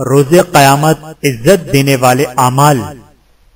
روز قیامت عزت دینے والے اعمال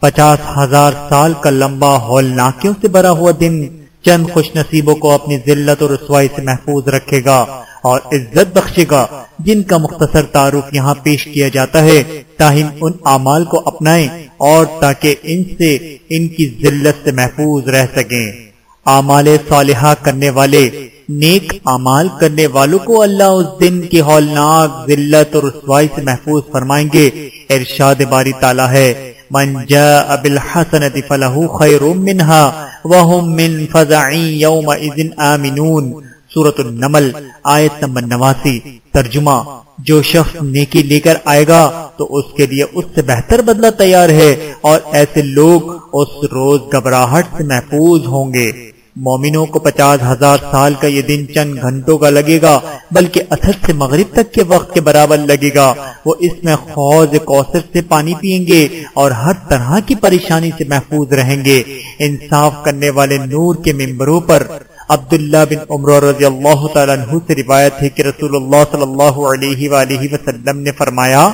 پچاس ہزار سال کا لمبا ہول ناکیوں سے بھرا ہوا دن چند خوش نصیبوں کو اپنی ذلت اور رسوائی سے محفوظ رکھے گا اور عزت بخشے گا جن کا مختصر تعارف یہاں پیش کیا جاتا ہے۔ تاہم ان اعمال کو اپنائیں اور تاکہ ان سے ان کی ذلت سے محفوظ رہ سکیں۔ اعمال صالحہ کرنے والے، نیک اعمال کرنے والوں کو اللہ اس دن کی ہولناک ذلت اور رسوائی سے محفوظ فرمائیں گے۔ ارشاد باری تعالی ہے، من جاء بالحسنة فله خير منها وهم من فزع يومئذ آمنون۔ سورة النمل، آیت نمبر نواسی۔ ترجمہ، جو شخص نیکی لے کر آئے گا تو اس کے لیے اس سے بہتر بدلہ تیار ہے اور ایسے لوگ اس روز گھبراہٹ سے محفوظ ہوں گے۔ مومنوں کو پچاس ہزار سال کا یہ دن چند گھنٹوں کا لگے گا، بلکہ اثر سے مغرب تک کے وقت کے برابر لگے گا۔ وہ اس میں خوض کوثر سے پانی پیئیں گے اور ہر طرح کی پریشانی سے محفوظ رہیں گے۔ انصاف کرنے والے نور کے ممبروں پر عبداللہ بن عمر رضی اللہ تعالیٰ عنہ سے روایت ہے کہ رسول اللہ صلی اللہ علیہ وآلہ وسلم نے فرمایا،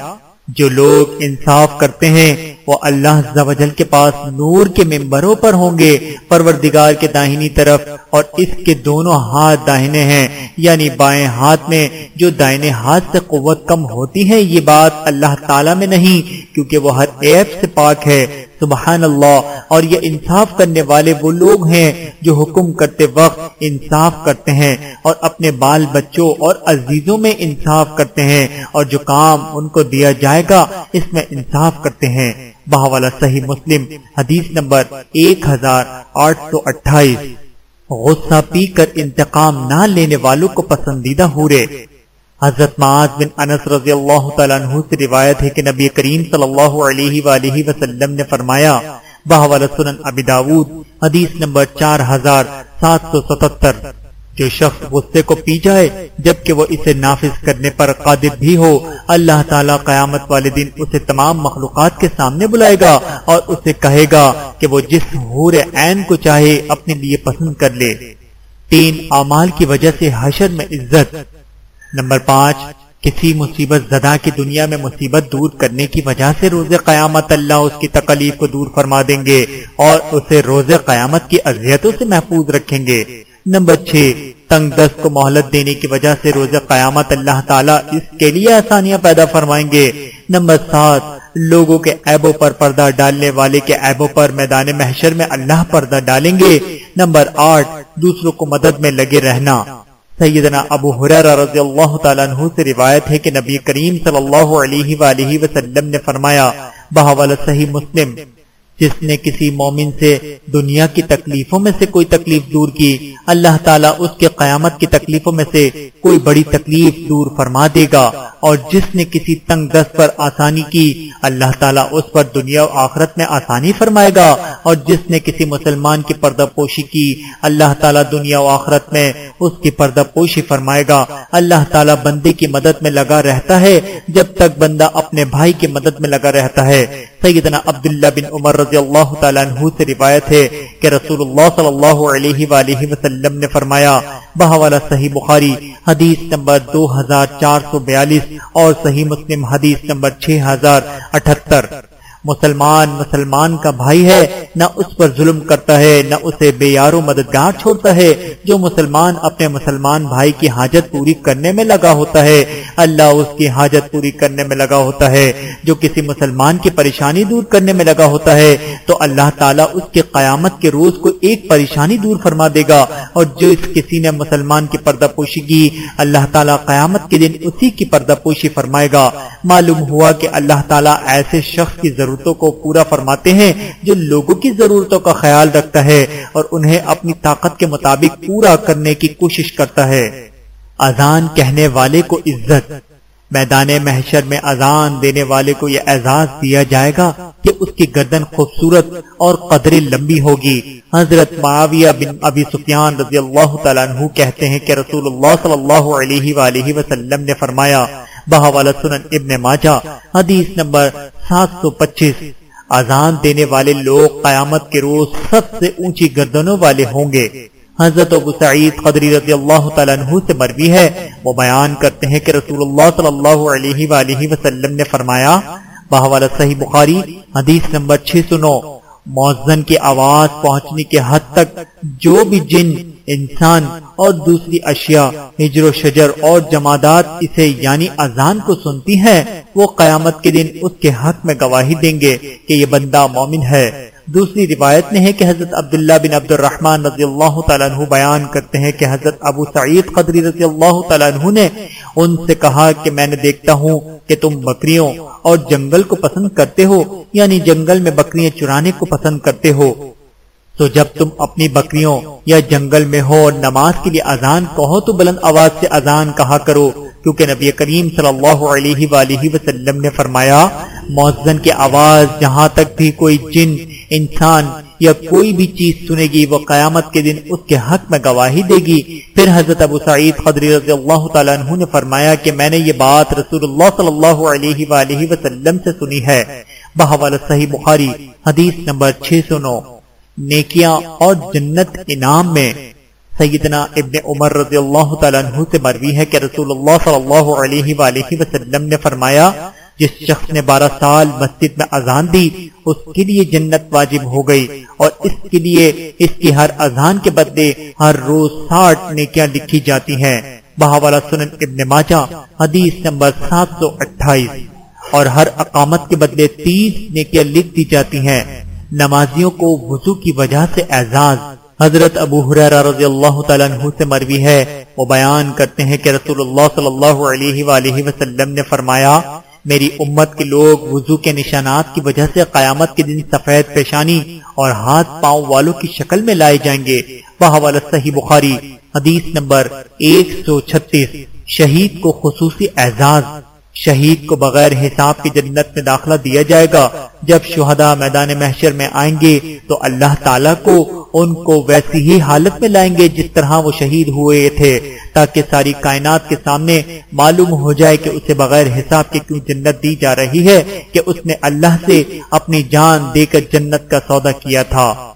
جو لوگ انصاف کرتے ہیں وہ اللہ جل کے پاس نور کے ممبروں پر ہوں گے، پروردگار کے داہنی طرف، اور اس کے دونوں ہاتھ داہنے ہیں یعنی بائیں ہاتھ میں جو دائنے ہاتھ سے قوت کم ہوتی ہے، یہ بات اللہ تعالی میں نہیں، کیونکہ وہ ہر عیب سے پاک ہے۔ سبحان اللہ، اور یہ انصاف کرنے والے وہ لوگ ہیں جو حکم کرتے وقت انصاف کرتے ہیں، اور اپنے بال بچوں اور عزیزوں میں انصاف کرتے ہیں، اور جو کام ان کو دیا جائے گا، اس میں انصاف کرتے ہیں۔ بہوالا صحیح مسلم، حدیث نمبر ایک ہزار آٹھ سو اٹھائیس۔ غصہ پی کر انتقام نہ لینے والوں کو پسندیدہ ہو رہے حضرت معاذ بن انس رضی اللہ تعالیٰ عنہ سے روایت ہے کہ نبی کریم صلی اللہ علیہ وآلہ وسلم نے فرمایا بہوال سنن ابی داود، حدیث نمبر چار ہزار سات سو ستتر۔ جو شخص غصے کو پی جائے، جبکہ وہ اسے نافذ کرنے پر قادر بھی ہو، اللہ تعالیٰ قیامت والے دن اسے تمام مخلوقات کے سامنے بلائے گا اور اسے کہے گا کہ وہ جس حور عین کو چاہے اپنے لیے پسند کر لے۔ تین، اعمال کی وجہ سے حشر میں عزت۔ نمبر پانچ، کسی مصیبت زدہ کی دنیا میں مصیبت دور کرنے کی وجہ سے روز قیامت اللہ اس کی تکلیف کو دور فرما دیں گے اور اسے روز قیامت کی اذیتوں سے محفوظ رکھیں گے۔ نمبر چھ، تنگ دست کو مہلت دینے کی وجہ سے روز قیامت اللہ تعالیٰ اس کے لیے آسانیاں پیدا فرمائیں گے۔ نمبر سات، لوگوں کے عیبوں پر پردہ ڈالنے والے کے عیبوں پر میدان محشر میں اللہ پردہ ڈالیں گے۔ نمبر آٹھ، دوسروں کو مدد میں لگے رہنا۔ سیدنا ابو حرار رضی اللہ تعالیٰ عنہ سے روایت ہے کہ نبی کریم صلی اللہ علیہ وآلہ وسلم نے فرمایا بہوال صحیح مسلم جس نے کسی مومن سے دنیا کی تکلیفوں میں سے کوئی تکلیف دور کی، اللہ تعالیٰ اس کے قیامت کی تکلیفوں میں سے کوئی بڑی تکلیف دور فرما دے گا۔ اور جس نے کسی تنگ دست پر آسانی کی، اللہ تعالیٰ اس پر دنیا و آخرت میں آسانی فرمائے گا۔ اور جس نے کسی مسلمان کی پردہ پوشی کی، اللہ تعالیٰ دنیا و آخرت میں اس کی پردہ پوشی فرمائے گا۔ اللہ تعالیٰ بندے کی مدد میں لگا رہتا ہے، جب تک بندہ اپنے بھائی کی مدد میں لگا رہتا ہے۔ سیدنا عبداللہ بن عمر رضی اللہ تعالیٰ عنہ سے روایت ہے کہ رسول اللہ صلی اللہ علیہ وآلہ وسلم نے فرمایا، بہوالا صحیح بخاری حدیث نمبر دو ہزار چار سو بیالیس اور صحیح مسلم حدیث نمبر چھ ہزار اٹھتر۔ مسلمان مسلمان کا بھائی ہے، نہ اس پر ظلم کرتا ہے، نہ اسے بے یار و مددگار چھوڑتا ہے۔ جو مسلمان اپنے مسلمان بھائی کی حاجت پوری کرنے میں لگا ہوتا ہے، اللہ اس کی حاجت پوری کرنے میں لگا ہوتا ہے۔ جو کسی مسلمان کی پریشانی دور کرنے میں لگا ہوتا ہے، تو اللہ تعالیٰ اس کے قیامت کے روز کو ایک پریشانی دور فرما دے گا۔ اور جو اس کسی نے مسلمان کی پردہ پوشی کی، اللہ تعالیٰ قیامت کے دن اسی کی پردہ پوشی فرمائے گا۔ معلوم ہوا کہ اللہ تعالیٰ ایسے شخص کی ضرورت ضرورتوں کو پورا فرماتے ہیں، جو لوگوں کی ضرورتوں کا خیال رکھتا ہے اور انہیں اپنی طاقت کے مطابق پورا کرنے کی کوشش کرتا ہے۔ اذان کہنے والے کو عزت۔ میدان محشر میں اذان دینے والے کو یہ اعزاز دیا جائے گا کہ اس کی گردن خوبصورت اور قدر لمبی ہوگی۔ حضرت معاویہ بن ابی سفیان رضی اللہ تعالیٰ عنہ کہتے ہیں کہ رسول اللہ صلی اللہ علیہ وآلہ وسلم نے فرمایا بہوالا سنن ابن ماجہ، حدیث نمبر سات سو پچیس۔ آزان دینے والے لوگ قیامت کے روز سب سے اونچی گردنوں والے ہوں گے۔ حضرت ابو سعید قدری رضی اللہ تعالیٰ عنہ سے مروی ہے۔ وہ بیان کرتے ہیں کہ رسول اللہ صلی اللہ علیہ وآلہ وسلم نے فرمایا، بہوالا صحیح بخاری، حدیث نمبر 609 موزن کی آواز پہنچنے کے حد تک جو بھی جن انسان اور دوسری اشیاء، ہجر و شجر اور جمادات اسے یعنی اذان کو سنتی ہے، وہ قیامت کے دن اس کے حق میں گواہی دیں گے کہ یہ بندہ مومن ہے۔ دوسری روایت میں ہے کہ حضرت عبداللہ بن عبد الرحمن رضی اللہ تعالیٰ عنہ بیان کرتے ہیں کہ حضرت ابو سعید قدری رضی اللہ تعالیٰ عنہ نے ان سے کہا کہ میں نے دیکھتا ہوں کہ تم بکریوں اور جنگل کو پسند کرتے ہو یعنی جنگل میں بکریاں چرانے کو پسند کرتے ہو۔ تو جب تم اپنی بکریوں یا جنگل میں ہو اور نماز کے لیے اذان کہو تو بلند آواز سے اذان کہا کرو، کیونکہ نبی کریم صلی اللہ علیہ وآلہ وسلم نے فرمایا موزن کی آواز جہاں تک بھی کوئی جن، انسان یا کوئی بھی چیز سنے گی، وہ قیامت کے دن اس کے حق میں گواہی دے گی۔ پھر حضرت ابو سعید خدری رضی اللہ تعالیٰ عنہ نے فرمایا کہ میں نے یہ بات رسول اللہ صلی اللہ علیہ وآلہ وسلم سے سنی ہے۔ بہوال صحیح بخاری، حدیث نمبر 609 نیکیاں اور جنت انعام میں سیدنا ابن عمر رضی اللہ تعالیٰ عنہ سے مروی ہے کہ رسول اللہ صلی اللہ علیہ وآلہ وسلم نے فرمایا، جس شخص نے بارہ سال مسجد میں اذان دی، اس کے لیے جنت واجب ہو گئی اور اس کے لیے اس کی ہر اذان کے بدلے ہر روز ساٹھ نیکیاں لکھی جاتی ہیں۔ بہاوالا سنن ابن ماجہ، حدیث نمبر سات سو اٹھائیس اور ہر اقامت کے بدلے تیس نیکیاں لکھ دی جاتی ہیں۔ نمازیوں کو وضو کی وجہ سے اعزاز۔ حضرت ابو حریرہ رضی اللہ تعالیٰ عنہ سے مروی ہے۔ وہ بیان کرتے ہیں کہ رسول اللہ صلی اللہ علیہ وآلہ وسلم نے فرمایا، میری امت کے لوگ وضو کے نشانات کی وجہ سے قیامت کے دن سفید پیشانی اور ہاتھ پاؤں والوں کی شکل میں لائے جائیں گے۔ بحوالہ صحیح بخاری، حدیث نمبر ایک سو چھتیس، شہید کو خصوصی اعزاز۔ شہید کو بغیر حساب کی جنت میں داخلہ دیا جائے گا۔ جب شہداء میدان محشر میں آئیں گے تو اللہ تعالیٰ کو ان کو ویسی ہی حالت میں لائیں گے جس طرح وہ شہید ہوئے تھے، تاکہ ساری کائنات کے سامنے معلوم ہو جائے کہ اسے بغیر حساب کے کیوں جنت دی جا رہی ہے، کہ اس نے اللہ سے اپنی جان دے کر جنت کا سودا کیا تھا۔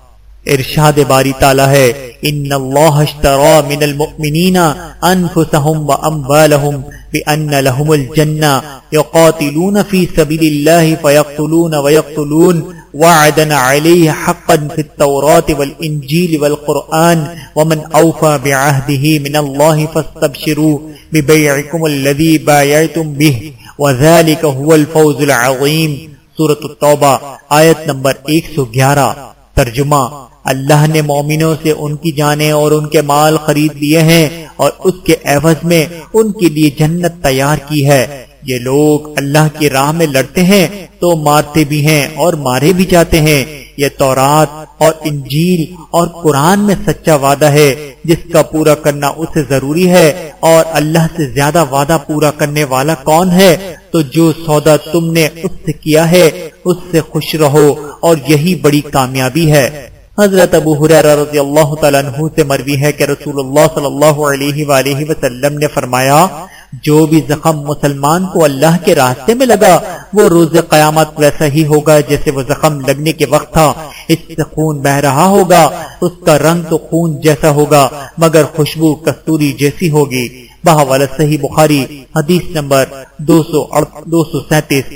إرشاد باری تعالی ہے ان اللہ اشترى من المؤمنین انفسهم واموالهم بان لهم الجنہ يقاتلون في سبيل الله فيقتلون ويقتلون وعدا عليه حقا في التوراة والانجيل والقرآن ومن اوفى بعهده من الله فاستبشروا ببيعكم الذي بايعتم به وذلك هو الفوز العظيم سورة التوبہ آیت نمبر 111 ترجمہ۔ اللہ نے مومنوں سے ان کی جانیں اور ان کے مال خرید لیے ہیں اور اس کے عوض میں ان کے لیے جنت تیار کی ہے۔ یہ لوگ اللہ کی راہ میں لڑتے ہیں تو مارتے بھی ہیں اور مارے بھی جاتے ہیں۔ یہ تورات اور انجیل اور قرآن میں سچا وعدہ ہے، جس کا پورا کرنا اسے ضروری ہے۔ اور اللہ سے زیادہ وعدہ پورا کرنے والا کون ہے؟ تو جو سودا تم نے اس سے کیا ہے، اس سے خوش رہو اور یہی بڑی کامیابی ہے۔ حضرت ابو حریرہ رضی اللہ تعالیٰ عنہ سے مروی ہے کہ رسول اللہ صلی اللہ علیہ وآلہ وسلم نے فرمایا، جو بھی زخم مسلمان کو اللہ کے راستے میں لگا، وہ روز قیامت ویسا ہی ہوگا جیسے وہ زخم لگنے کے وقت تھا۔ اس سے خون بہ رہا ہوگا، اس کا رنگ تو خون جیسا ہوگا، مگر خوشبو کستوری جیسی ہوگی۔ بہوالا صحیح بخاری، حدیث نمبر دو سو دو سو سینتیس۔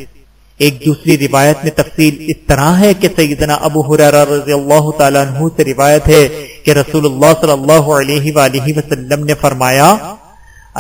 ایک دوسری روایت میں تفصیل اس طرح ہے کہ سیدنا ابو حرارہ رضی اللہ تعالیٰ عنہ سے روایت ہے کہ رسول اللہ صلی اللہ علیہ وآلہ وسلم نے فرمایا،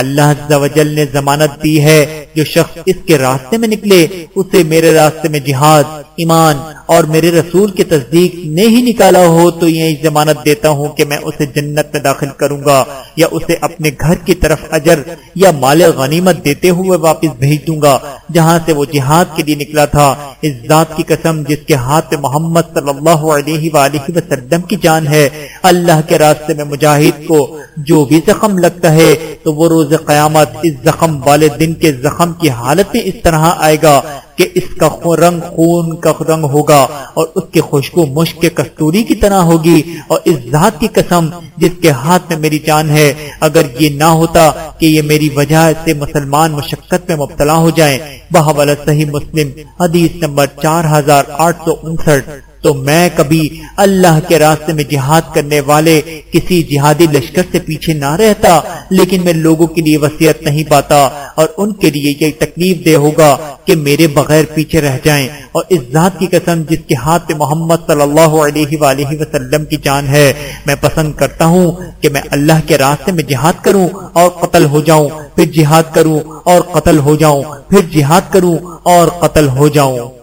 اللہ عز و جل نے ضمانت دی ہے، جو شخص اس کے راستے میں نکلے، اسے میرے راستے میں جہاد، ایمان اور میرے رسول کی تصدیق نے ہی نکالا ہو تو یہی ضمانت دیتا ہوں کہ میں اسے جنت میں داخل کروں گا یا اسے اپنے گھر کی طرف اجر یا مال غنیمت دیتے ہوئے واپس بھیج دوں گا، جہاں سے وہ جہاد کے لیے نکلا تھا، اس ذات کی قسم جس کے ہاتھ میں محمد صلی اللہ علیہ وآلہ وسلم کی جان ہے۔ اللہ کے راستے میں مجاہد کو جو بھی زخم لگتا ہے، تو وہ روز قیامت اس زخم والے دن کے زخم کی حالت میں اس طرح آئے گا۔ کہ اس کا رنگ خون کا رنگ ہوگا اور اس کی خوشبو مشک کے کستوری کی طرح ہوگی اور اس ذات کی قسم جس کے ہاتھ میں میری جان ہے، اگر یہ نہ ہوتا کہ یہ میری وجہ سے مسلمان مشقت میں مبتلا ہو جائیں۔ بہوالا صحیح مسلم، حدیث نمبر چار ہزار آٹھ سو انسٹھ۔ تو میں کبھی اللہ کے راستے میں جہاد کرنے والے کسی جہادی لشکر سے پیچھے نہ رہتا، لیکن میں لوگوں کے لیے وسیعت نہیں پاتا اور ان کے لیے یہ تکلیف دہ ہوگا کہ میرے بغیر پیچھے رہ جائیں۔ اور اس ذات کی قسم جس کے ہاتھ میں محمد صلی اللہ علیہ وآلہ وسلم کی جان ہے، میں پسند کرتا ہوں کہ میں اللہ کے راستے میں جہاد کروں اور قتل ہو جاؤں، پھر جہاد کروں اور قتل ہو جاؤں، پھر جہاد کروں اور قتل ہو جاؤں۔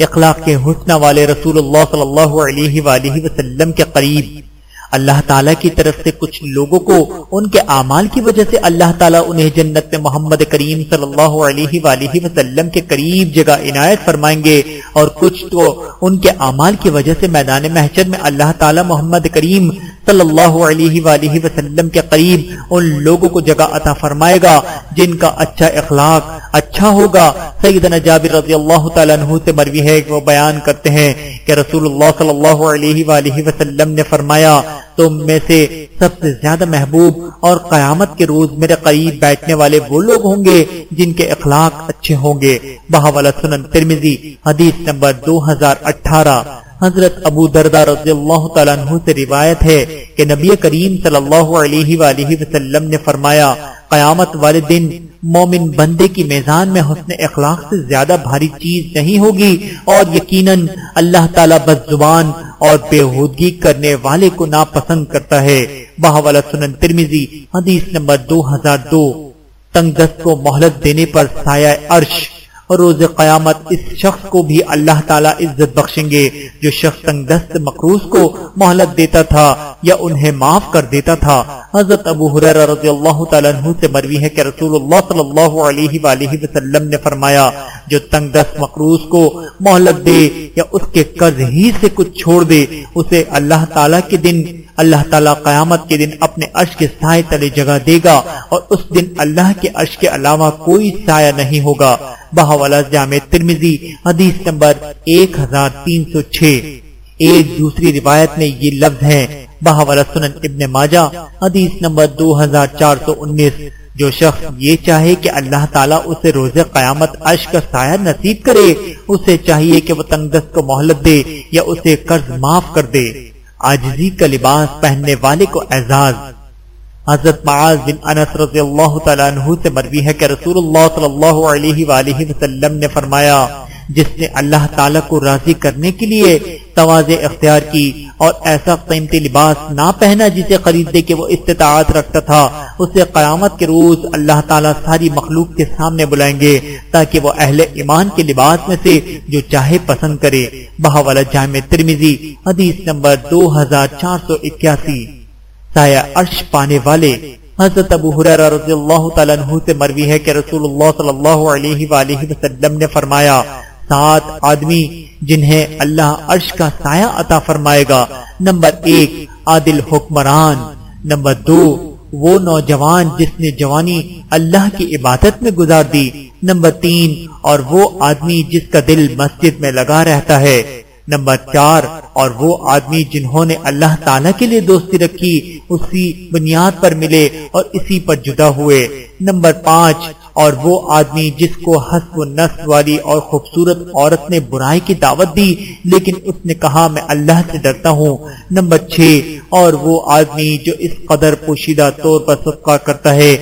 اخلاق کے حسنہ والے رسول اللہ صلی اللہ علیہ وآلہ وسلم کے قریب۔ اللہ تعالیٰ کی طرف سے کچھ لوگوں کو ان کے اعمال کی وجہ سے اللہ تعالیٰ انہیں جنت میں محمد کریم صلی اللہ علیہ وآلہ وسلم کے قریب جگہ عنایت فرمائیں گے اور کچھ تو ان کے اعمال کی وجہ سے میدان محشر میں اللہ تعالیٰ محمد کریم صلی اللہ علیہ وآلہ وسلم کے قریب ان لوگوں کو جگہ عطا فرمائے گا جن کا اچھا اخلاق اچھا ہوگا۔ سیدنا جابر رضی اللہ تعالیٰ عنہ سے مروی ہے وہ بیان کرتے ہیں کہ رسول اللہ صلی اللہ علیہ وآلہ وسلم نے فرمایا تم میں سے سب سے زیادہ محبوب اور قیامت کے روز میرے قریب بیٹھنے والے وہ لوگ ہوں گے جن کے اخلاق اچھے ہوں گے۔ بہاولا سنن ترمیزی حدیث نمبر دو ہزار اٹھارہ۔ حضرت ابو دردہ رضی اللہ تعالیٰ عنہ سے روایت ہے کہ نبی کریم صلی اللہ علیہ وآلہ وسلم نے فرمایا، قیامت والے دن مومن بندے کی میزان میں حسن اخلاق سے زیادہ بھاری چیز نہیں ہوگی اور یقیناً اللہ تعالیٰ بس زبان اور بےحودگی کرنے والے کو ناپسند کرتا ہے۔ بہاولا سنن ترمیزی حدیث نمبر دو ہزار دو۔ تنگ دست کو مہلت دینے پر سایہ عرش۔ روز قیامت اس شخص کو بھی اللہ تعالیٰ عزت بخشیں گے جو شخص تنگ دست مقروض کو مہلت دیتا تھا یا انہیں معاف کر دیتا تھا۔ حضرت ابو حریر رضی اللہ تعالیٰ عنہ سے مروی ہے کہ رسول اللہ صلی اللہ علیہ وآلہ وسلم نے فرمایا، جو تنگ دست مقروض کو مہلت دے یا اس کے قرض ہی سے کچھ چھوڑ دے، اسے اللہ تعالیٰ کے دن اللہ تعالیٰ قیامت کے دن اپنے عرش کے سائے تلے جگہ دے گا اور اس دن اللہ کے عرش کے علاوہ کوئی سایہ نہیں ہوگا۔ بہاولا جامع ترمیزی حدیث نمبر ایک ہزار تین سو چھ۔ ایک دوسری روایت میں یہ لفظ ہے بہاولا سنن ابن ماجہ، حدیث نمبر دو ہزار چار سو انیس۔ جو شخص یہ چاہے کہ اللہ تعالیٰ اسے روز قیامت عرش کا سایہ نصیب کرے، اسے چاہیے کہ وہ تنگست کو مہلت دے یا اسے قرض معاف کر دے۔ آجزی کا لباس پہننے والے کو اعزاز۔ حضرت معاذ بن انس رضی اللہ تعالیٰ عنہ سے مروی ہے کہ رسول اللہ صلی اللہ علیہ وآلہ وسلم نے فرمایا جس نے اللہ تعالیٰ کو راضی کرنے کے لیے تواز اختیار کی اور ایسا قیمتی لباس نہ پہنا جسے خریدنے کے وہ استطاعت رکھتا تھا، اسے قیامت کے روز اللہ تعالیٰ ساری مخلوق کے سامنے بلائیں گے تاکہ وہ اہل ایمان کے لباس میں سے جو چاہے پسند کرے۔ بہاولا جامع ترمیزی حدیث نمبر دو ہزار چار سو اکیاسی۔ سایہ عرش پانے والے، حضرت ابو حریرہ رضی اللہ تعالیٰ عنہ سے مروی ہے کہ رسول اللہ صلی اللہ علیہ وآلہ وسلم نے فرمایا سات آدمی جنہیں اللہ عرش کا سایہ عطا فرمائے گا۔ نمبر ایک، عادل حکمران۔ نمبر دو، وہ نوجوان جس نے جوانی اللہ کی عبادت میں گزار دی۔ نمبر تین، اور وہ آدمی جس کا دل مسجد میں لگا رہتا ہے۔ نمبر چار، اور وہ آدمی جنہوں نے اللہ تعالیٰ کے لیے دوستی رکھی، اسی بنیاد پر ملے اور اسی پر جدا ہوئے۔ نمبر پانچ اور وہ آدمی جس کو حسب و نسل والی اور خوبصورت عورت نے برائی کی دعوت دی، لیکن اس نے کہا، میں اللہ سے ڈرتا ہوں۔ نمبر چھ، اور وہ آدمی جو اس قدر پوشیدہ طور پر صدقہ کرتا ہے،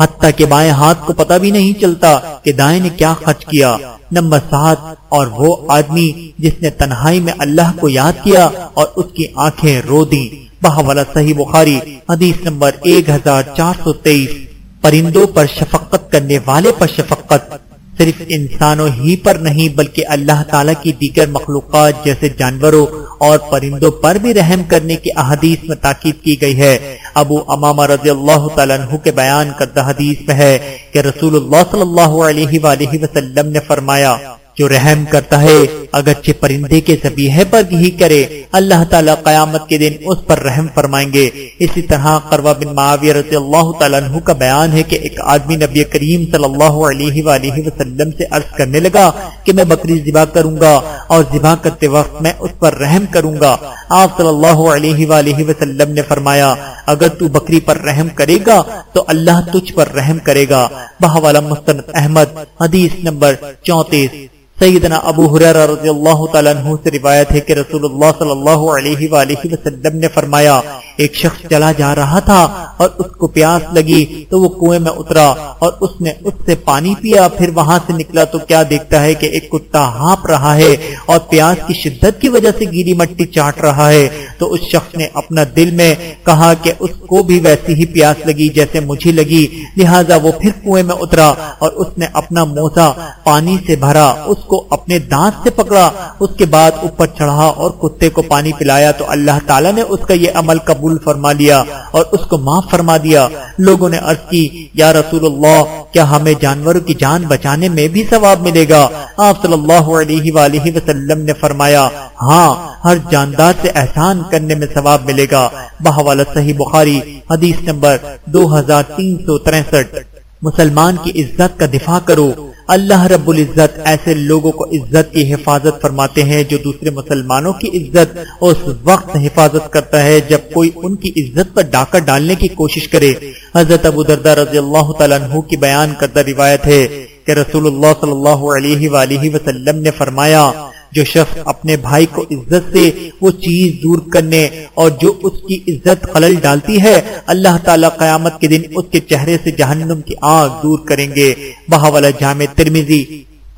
حتیٰ کہ بائیں ہاتھ کو پتہ بھی نہیں چلتا کہ دائیں نے کیا خرچ کیا۔ نمبر سات، اور وہ آدمی جس نے تنہائی میں اللہ کو یاد کیا اور اس کی آنکھیں رو دی بہوالا صحیح بخاری، حدیث نمبر ایک ہزار چار سو تیئیس۔ پرندوں پر شفقت کرنے والے پر شفقت صرف انسانوں ہی پر نہیں بلکہ اللہ تعالیٰ کی دیگر مخلوقات جیسے جانوروں اور پرندوں پر بھی رحم کرنے کی احادیث میں تاکید کی گئی ہے۔ ابو امامہ رضی اللہ تعالیٰ عنہ کے بیان کردہ حدیث میں ہے کہ رسول اللہ صلی اللہ علیہ وآلہ وسلم نے فرمایا جو رحم کرتا ہے، اگرچہ پرندے کے زبیحے پر ہی کرے، اللہ تعالیٰ قیامت کے دن اس پر رحم فرمائیں گے۔ اسی طرح قروہ بن معاویہ رضی اللہ تعالیٰ عنہ کا بیان ہے کہ ایک آدمی نبی کریم صلی اللہ علیہ وآلہ وسلم سے عرض کرنے لگا کہ میں بکری ذبح کروں گا اور ذبح کرتے وقت میں اس پر رحم کروں گا۔ آپ صلی اللہ علیہ وآلہ وسلم نے فرمایا، اگر تو بکری پر رحم کرے گا تو اللہ تجھ پر رحم کرے گا۔ بہوالا مستند احمد، حدیث نمبر چونتیس۔ سیدنا ابو حریر رضی اللہ تعالیٰ عنہ سے روایت ہے کہ رسول اللہ صلی اللہ علیہ وآلہ وسلم نے فرمایا، ایک شخص چلا جا رہا تھا اور اس کو پیاس لگی تو وہ کنویں میں اترا اور اس نے اس سے پانی پیا۔ پھر وہاں سے نکلا تو کیا دیکھتا ہے کہ ایک کتا ہانپ رہا ہے اور پیاس کی شدت کی وجہ سے گیری مٹی چاٹ رہا ہے۔ تو اس شخص نے اپنا دل میں کہا کہ اس کو بھی ویسی ہی پیاس لگی جیسے مجھے لگی، لہٰذا وہ پھر کنویں میں اترا اور اس نے اپنا موزہ پانی سے بھرا۔ اس کو اپنے دانت سے پکڑا، اس کے بعد اوپر چڑھا اور کتے کو پانی پلایا تو اللہ تعالیٰ نے اس کا یہ عمل قبول فرما لیا اور اس کو معاف فرما دیا۔ لوگوں نے عرض کی، یا رسول اللہ، کیا ہمیں جانوروں کی جان بچانے میں بھی ثواب ملے گا؟ آپ صلی اللہ علیہ وآلہ وسلم نے فرمایا ہاں ہر جاندار سے احسان کرنے میں ثواب ملے گا۔ بہوالا صحیح بخاری، حدیث نمبر دو ہزار تین سو تریسٹھ مسلمان کی عزت کا دفاع کرو۔ اللہ رب العزت ایسے لوگوں کو عزت کی حفاظت فرماتے ہیں جو دوسرے مسلمانوں کی عزت اس وقت حفاظت کرتا ہے جب کوئی ان کی عزت پر ڈاکہ ڈالنے کی کوشش کرے۔ حضرت ابو دردہ رضی اللہ تعالیٰ عنہ کی بیان کردہ روایت ہے کہ رسول اللہ صلی اللہ علیہ وآلہ وسلم نے فرمایا جو شخص اپنے بھائی کو عزت سے وہ چیز دور کرنے اور جو اس کی عزت خلل ڈالتی ہے، اللہ تعالی قیامت کے دن اس کے چہرے سے جہنم کی آگ دور کریں گے۔ بہاولا جامع ترمیزی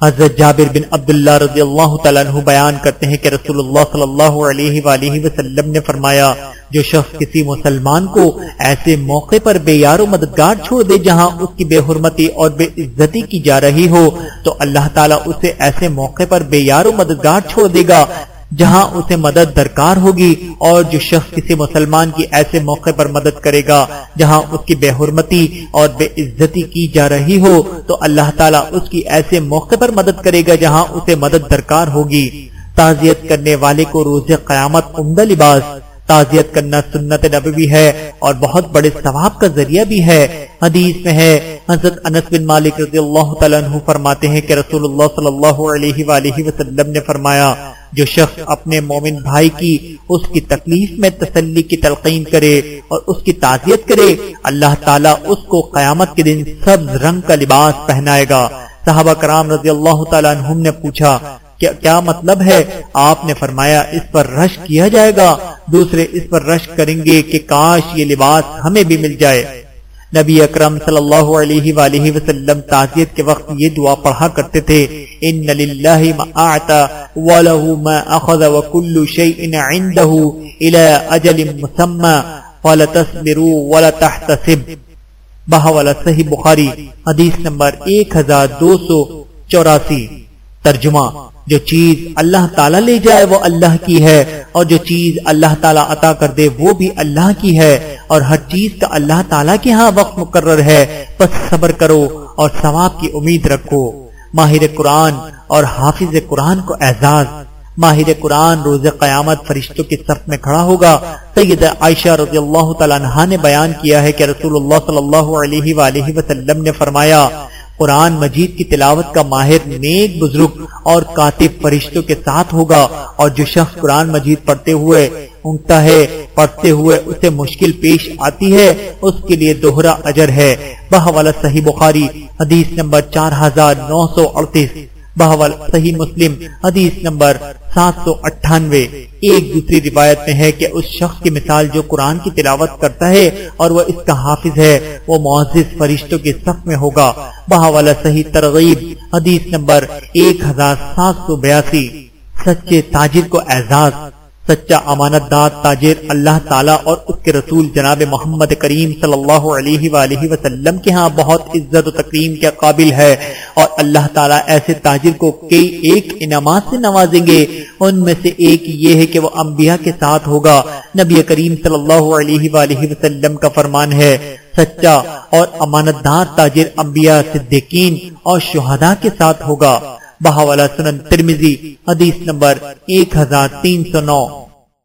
حضرت جابر بن عبداللہ رضی اللہ تعالیٰ عنہ بیان کرتے ہیں کہ رسول اللہ صلی اللہ علیہ وآلہ وسلم نے فرمایا جو شخص کسی مسلمان کو ایسے موقع پر بے یار و مددگار چھوڑ دے جہاں اس کی بے حرمتی اور بے عزتی کی جا رہی ہو، تو اللہ تعالیٰ اسے ایسے موقع پر بے یار و مددگار چھوڑ دے گا جہاں اسے مدد درکار ہوگی اور جو شخص کسی مسلمان کی ایسے موقع پر مدد کرے گا جہاں اس کی بے حرمتی اور بے عزتی کی جا رہی ہو، تو اللہ تعالیٰ اس کی ایسے موقع پر مدد کرے گا جہاں اسے مدد درکار ہوگی۔ تعزیت کرنے والے کو روز قیامت عمدہ لباس تعزیت کرنا سنت نبوی ہے اور بہت بڑے ثواب کا ذریعہ بھی ہے۔ حدیث میں ہے، حضرت انس بن مالک رضی اللہ تعالیٰ عنہ فرماتے ہیں کہ رسول اللہ صلی اللہ علیہ وآلہ وسلم نے فرمایا، جو شخص اپنے مومن بھائی کی اس کی تکلیف میں تسلی کی تلقین کرے اور اس کی تعزیت کرے، اللہ تعالیٰ اس کو قیامت کے دن سبز رنگ کا لباس پہنائے گا۔ صحابہ کرام رضی اللہ تعالیٰ عنہ نے پوچھا کیا مطلب ہے؟ آپ نے فرمایا، اس پر رش کیا جائے گا۔ دوسرے، اس پر رش کریں گے کہ کاش یہ لباس ہمیں بھی مل جائے۔ نبی اکرم صلی اللہ علیہ وآلہ وسلم تعزیت کے وقت یہ دعا پڑھا کرتے تھے، ان للہ ما اعطا وله ما اخذ وكل شيء عنده الى اجل مسمى ولا تصبروا ولا تحتسب بہوالا صحیح بخاری، حدیث نمبر 1284 ترجمہ۔ جو چیز اللہ تعالیٰ لے جائے وہ اللہ کی ہے، اور جو چیز اللہ تعالیٰ عطا کر دے وہ بھی اللہ کی ہے۔ اور ہر چیز کا اللہ تعالیٰ کے ہاں وقت مقرر ہے۔ بس صبر کرو اور ثواب کی امید رکھو۔ ماہر قرآن اور حافظ قرآن کو اعزاز۔ ماہر قرآن روز قیامت فرشتوں کی صف میں کھڑا ہوگا۔ سید عائشہ رضی اللہ تعالیٰ عنہ نے بیان کیا ہے کہ رسول اللہ صلی اللہ علیہ وآلہ وسلم نے فرمایا قرآن مجید کی تلاوت کا ماہر نیک بزرگ اور کاتب فرشتوں کے ساتھ ہوگا اور جو شخص قرآن مجید پڑھتے ہوئے اونگتا ہے، پڑھتے ہوئے اسے مشکل پیش آتی ہے، اس کے لیے دوہرا اجر ہے۔ بہوالا صحیح بخاری، حدیث نمبر چار ہزار نو سو اڑتیس۔ بہول صحیح مسلم، حدیث نمبر سات سو اٹھانوے۔ ایک دوسری روایت میں ہے کہ اس شخص کی مثال جو قرآن کی تلاوت کرتا ہے اور وہ اس کا حافظ ہے، وہ معزز فرشتوں کے صف میں ہوگا۔ بہاولا صحیح ترغیب، حدیث نمبر ایک ہزار سات سو بیاسی۔ سچے تاجر کو اعزاز۔ سچا امانت دار، تاجر اللہ تعالیٰ اور اس کے رسول جناب محمد کریم صلی اللہ علیہ وآلہ وسلم کے ہاں بہت عزت و تقریم کے قابل ہے۔ اور اللہ تعالیٰ ایسے تاجر کو کئی ایک انعامات سے نوازیں گے۔ ان میں سے ایک یہ ہے کہ وہ انبیاء کے ساتھ ہوگا۔ نبی کریم صلی اللہ علیہ وآلہ وسلم کا فرمان ہے، سچا اور امانت دار تاجر انبیاء، صدیقین اور شہداء کے ساتھ ہوگا۔ بہاولا سنن ترمیزی حدیث نمبر ایک ہزار تین سو نو۔